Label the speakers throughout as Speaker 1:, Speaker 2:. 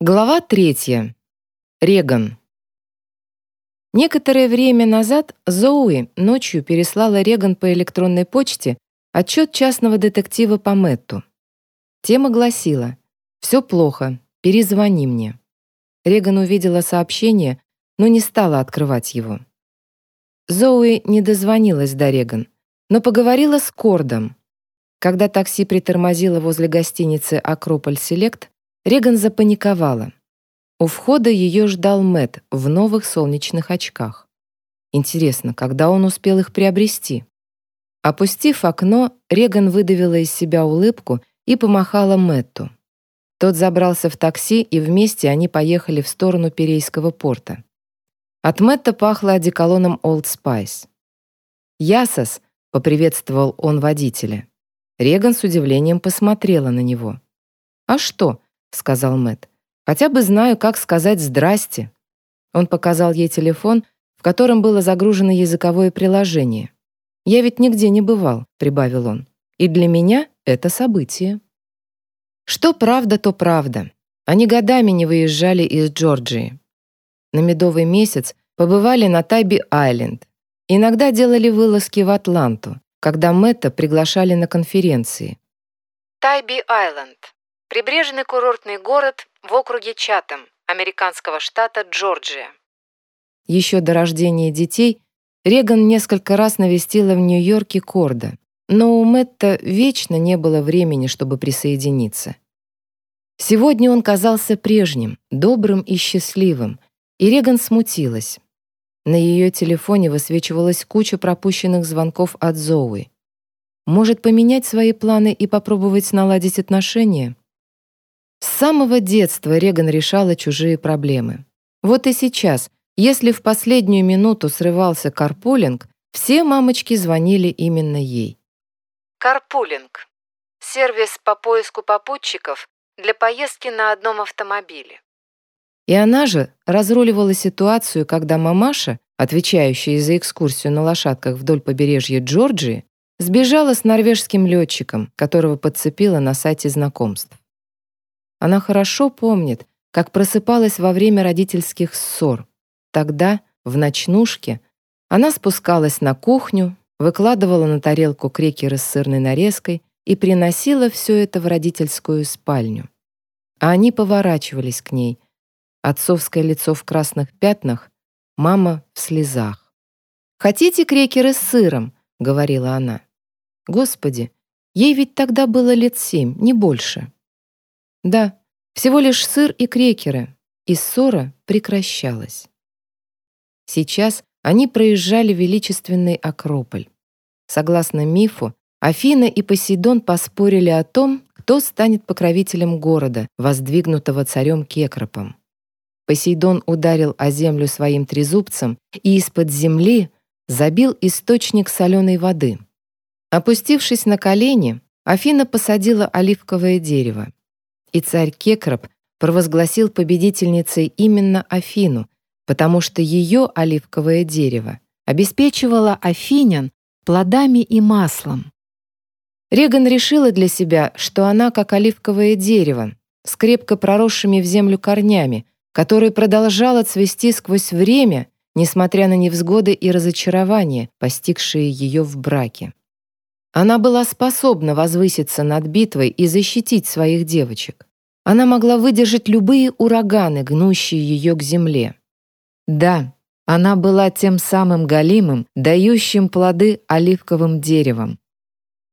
Speaker 1: Глава третья. Реган. Некоторое время назад Зоуи ночью переслала Реган по электронной почте отчет частного детектива по Мэтту. Тема гласила «Все плохо, перезвони мне». Реган увидела сообщение, но не стала открывать его. Зоуи не дозвонилась до Реган, но поговорила с Кордом. Когда такси притормозило возле гостиницы «Акрополь Селект», Реган запаниковала. У входа ее ждал Мэт в новых солнечных очках. Интересно, когда он успел их приобрести? Опустив окно, Реган выдавила из себя улыбку и помахала Мэтту. Тот забрался в такси, и вместе они поехали в сторону Перейского порта. От Мэтта пахло одеколоном Old Spice. «Ясос», — поприветствовал он водителя. Реган с удивлением посмотрела на него. «А что?» — сказал Мэт. «Хотя бы знаю, как сказать «здрасте». Он показал ей телефон, в котором было загружено языковое приложение. «Я ведь нигде не бывал», — прибавил он. «И для меня это событие». Что правда, то правда. Они годами не выезжали из Джорджии. На медовый месяц побывали на Тайби-Айленд. Иногда делали вылазки в Атланту, когда Мэтта приглашали на конференции.
Speaker 2: Тайби-Айленд Прибрежный курортный город в округе Чатам, американского штата Джорджия.
Speaker 1: Еще до рождения детей Реган несколько раз навестила в Нью-Йорке Корда, но у Мэтта вечно не было времени, чтобы присоединиться. Сегодня он казался прежним, добрым и счастливым, и Реган смутилась. На ее телефоне высвечивалась куча пропущенных звонков от Зоуи. Может, поменять свои планы и попробовать наладить отношения? С самого детства Реган решала чужие проблемы. Вот и сейчас, если в последнюю минуту срывался карпулинг, все мамочки звонили именно ей.
Speaker 2: Карпулинг. Сервис по поиску попутчиков для поездки на одном автомобиле.
Speaker 1: И она же разруливала ситуацию, когда мамаша, отвечающая за экскурсию на лошадках вдоль побережья Джорджии, сбежала с норвежским летчиком, которого подцепила на сайте знакомств. Она хорошо помнит, как просыпалась во время родительских ссор. Тогда, в ночнушке, она спускалась на кухню, выкладывала на тарелку крекеры с сырной нарезкой и приносила все это в родительскую спальню. А они поворачивались к ней. Отцовское лицо в красных пятнах, мама в слезах. «Хотите крекеры с сыром?» — говорила она. Господи, ей ведь тогда было лет семь, не больше. Да, всего лишь сыр и крекеры, и ссора прекращалась. Сейчас они проезжали величественный Акрополь. Согласно мифу, Афина и Посейдон поспорили о том, кто станет покровителем города, воздвигнутого царем Кекропом. Посейдон ударил о землю своим трезубцем и из-под земли забил источник соленой воды. Опустившись на колени, Афина посадила оливковое дерево. И царь Кекроп провозгласил победительницей именно Афину, потому что ее оливковое дерево обеспечивало афинян плодами и маслом. Реган решила для себя, что она как оливковое дерево, с крепко проросшими в землю корнями, которое продолжало цвести сквозь время, несмотря на невзгоды и разочарования, постигшие ее в браке. Она была способна возвыситься над битвой и защитить своих девочек. Она могла выдержать любые ураганы, гнущие ее к земле. Да, она была тем самым галимым, дающим плоды оливковым деревом.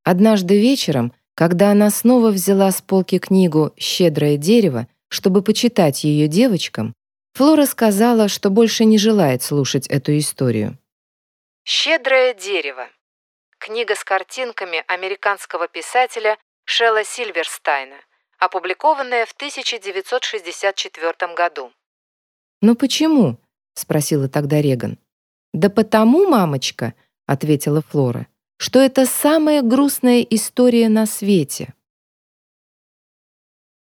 Speaker 1: Однажды вечером, когда она снова взяла с полки книгу «Щедрое дерево», чтобы почитать ее девочкам, Флора сказала, что больше не желает слушать эту историю.
Speaker 2: «Щедрое дерево» Книга с картинками американского писателя Шелла Сильверстайна, опубликованная в 1964 году.
Speaker 1: «Но почему?» — спросила тогда Реган. «Да потому, мамочка», — ответила Флора, «что это самая грустная история на свете».